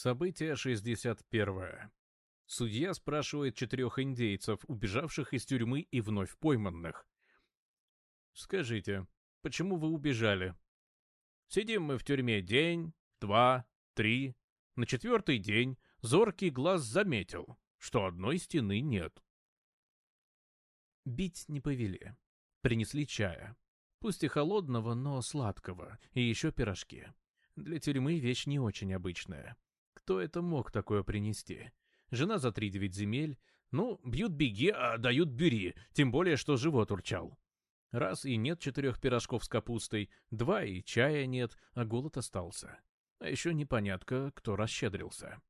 Событие 61. Судья спрашивает четырех индейцев, убежавших из тюрьмы и вновь пойманных. «Скажите, почему вы убежали?» «Сидим мы в тюрьме день, два, три. На четвертый день зоркий глаз заметил, что одной стены нет». Бить не повели. Принесли чая. Пусть и холодного, но сладкого, и еще пирожки. Для тюрьмы вещь не очень обычная. Кто это мог такое принести? Жена за три девять земель. Ну, бьют беги, а дают бери, тем более, что живот урчал. Раз и нет четырех пирожков с капустой, два и чая нет, а голод остался. А еще непонятно, кто расщедрился.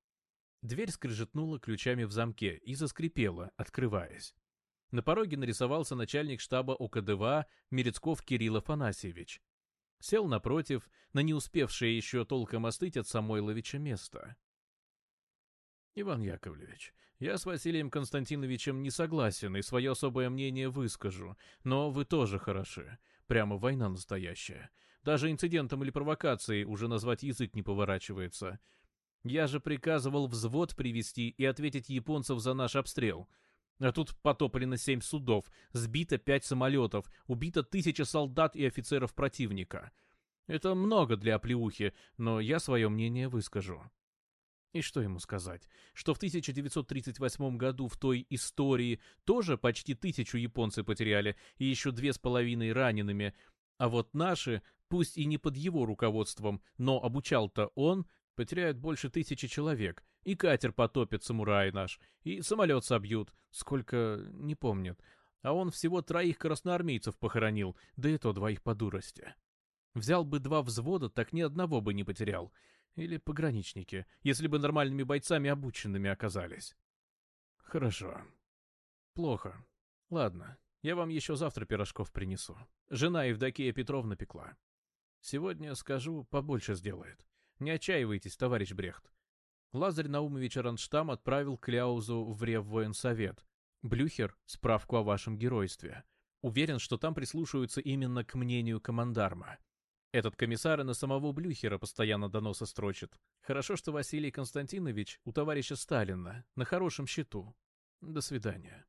Дверь скрежетнула ключами в замке и заскрипела, открываясь. На пороге нарисовался начальник штаба ОКДВА Мерецков Кирилл Афанасьевич. Сел напротив, на не успевшее еще толком остыть от Самойловича место. «Иван Яковлевич, я с Василием Константиновичем не согласен и свое особое мнение выскажу, но вы тоже хороши. Прямо война настоящая. Даже инцидентом или провокацией уже назвать язык не поворачивается. Я же приказывал взвод привести и ответить японцев за наш обстрел. А тут потоплено семь судов, сбито пять самолетов, убито тысяча солдат и офицеров противника. Это много для оплеухи, но я свое мнение выскажу. И что ему сказать? Что в 1938 году в той истории тоже почти тысячу японцы потеряли и еще две с половиной ранеными. А вот наши, пусть и не под его руководством, но обучал-то он, потеряют больше тысячи человек, и катер потопит самурай наш, и самолет собьют, сколько не помнят. А он всего троих красноармейцев похоронил, да и то двоих по дурости. Взял бы два взвода, так ни одного бы не потерял. Или пограничники, если бы нормальными бойцами обученными оказались. Хорошо. Плохо. Ладно, я вам еще завтра пирожков принесу. Жена Евдокия Петровна пекла. Сегодня, скажу, побольше сделает. Не отчаивайтесь, товарищ Брехт. Лазарь Наумович Ранштам отправил Кляузу в Реввоенсовет. Блюхер — справку о вашем геройстве. Уверен, что там прислушиваются именно к мнению командарма. Этот комиссар и на самого Блюхера постоянно доносы строчит. Хорошо, что Василий Константинович у товарища Сталина, на хорошем счету. До свидания.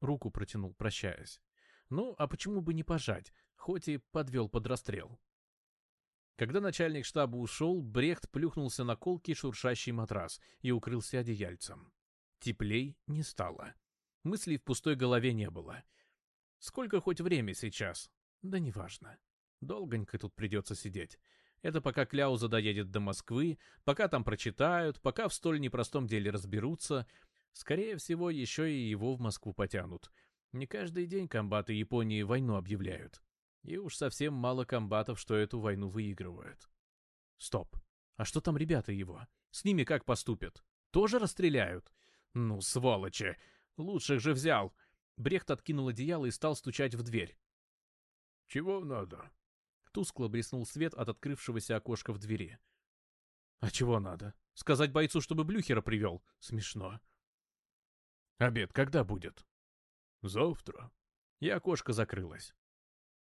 Руку протянул, прощаясь. Ну, а почему бы не пожать, хоть и подвел под расстрел. Когда начальник штаба ушел, Брехт плюхнулся на колкий шуршащий матрас и укрылся одеяльцем. Теплей не стало. Мыслей в пустой голове не было. Сколько хоть время сейчас? Да неважно. Долгонько тут придется сидеть. Это пока Кляуза доедет до Москвы, пока там прочитают, пока в столь непростом деле разберутся. Скорее всего, еще и его в Москву потянут. Не каждый день комбаты Японии войну объявляют. И уж совсем мало комбатов, что эту войну выигрывают. Стоп. А что там ребята его? С ними как поступят? Тоже расстреляют? Ну, сволочи. Лучших же взял. Брехт откинул одеяло и стал стучать в дверь. «Чего надо?» Тускло блеснул свет от открывшегося окошка в двери. «А чего надо? Сказать бойцу, чтобы Блюхера привел? Смешно». «Обед когда будет?» «Завтра». И окошко закрылось.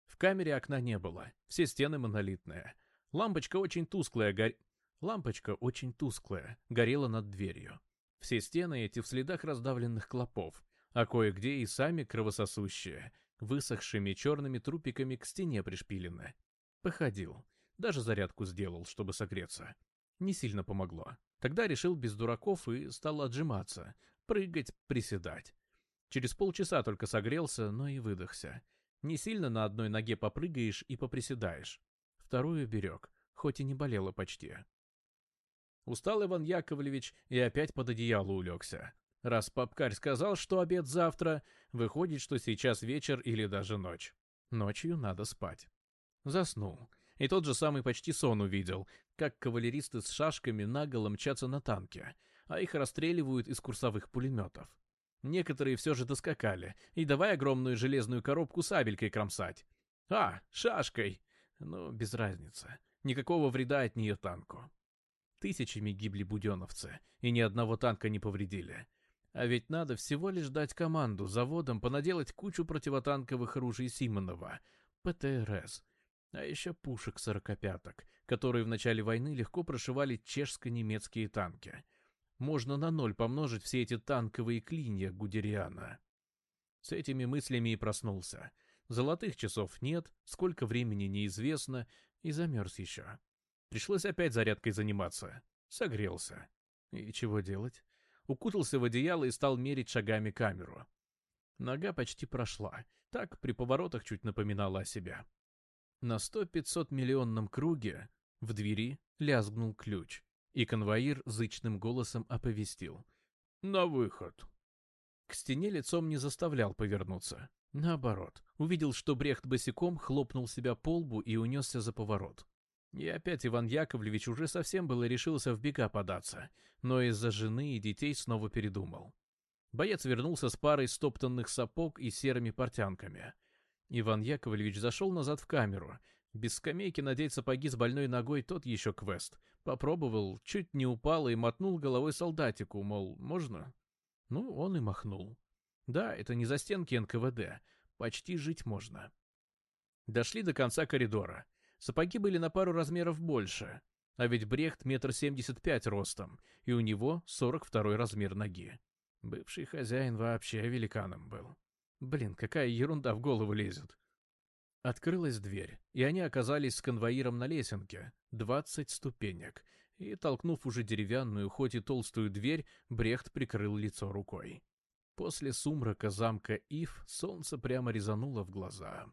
В камере окна не было, все стены монолитные. Лампочка очень тусклая горь... Лампочка очень тусклая, горела над дверью. Все стены эти в следах раздавленных клопов, а кое-где и сами кровососущие, высохшими черными трупиками к стене пришпилены. Походил, даже зарядку сделал, чтобы согреться. Не сильно помогло. Тогда решил без дураков и стал отжиматься, прыгать, приседать. Через полчаса только согрелся, но и выдохся. Не сильно на одной ноге попрыгаешь и поприседаешь. Вторую берег, хоть и не болела почти. Устал Иван Яковлевич и опять под одеяло улегся. Раз папкарь сказал, что обед завтра, выходит, что сейчас вечер или даже ночь. Ночью надо спать. Заснул. И тот же самый почти сон увидел, как кавалеристы с шашками наголо мчатся на танке, а их расстреливают из курсовых пулеметов. Некоторые все же доскакали, и давай огромную железную коробку сабелькой кромсать. А, шашкой! Ну, без разницы. Никакого вреда от нее танку. Тысячами гибли буденовцы, и ни одного танка не повредили. А ведь надо всего лишь дать команду заводам понаделать кучу противотанковых оружий Симонова, ПТРС, а еще пушек сорокопяток, которые в начале войны легко прошивали чешско-немецкие танки — можно на ноль помножить все эти танковые клинья Гудериана. С этими мыслями и проснулся. Золотых часов нет, сколько времени неизвестно, и замерз еще. Пришлось опять зарядкой заниматься. Согрелся. И чего делать? Укутался в одеяло и стал мерить шагами камеру. Нога почти прошла, так при поворотах чуть напоминала о себе. На сто-пятьсот миллионном круге в двери лязгнул ключ. И конвоир зычным голосом оповестил. «На выход!» К стене лицом не заставлял повернуться. Наоборот, увидел, что Брехт босиком хлопнул себя по лбу и унесся за поворот. И опять Иван Яковлевич уже совсем было решился в бега податься, но из-за жены и детей снова передумал. Боец вернулся с парой стоптанных сапог и серыми портянками. Иван Яковлевич зашел назад в камеру, без скамейки надеть сапоги с больной ногой тот еще квест. Попробовал, чуть не упал и мотнул головой солдатику, мол, можно? Ну, он и махнул. Да, это не за стенки НКВД. Почти жить можно. Дошли до конца коридора. Сапоги были на пару размеров больше. А ведь Брехт метр семьдесят пять ростом, и у него сорок второй размер ноги. Бывший хозяин вообще великаном был. Блин, какая ерунда в голову лезет. Открылась дверь, и они оказались с конвоиром на лесенке. Двадцать ступенек. И, толкнув уже деревянную, хоть и толстую дверь, Брехт прикрыл лицо рукой. После сумрака замка Ив солнце прямо резануло в глаза.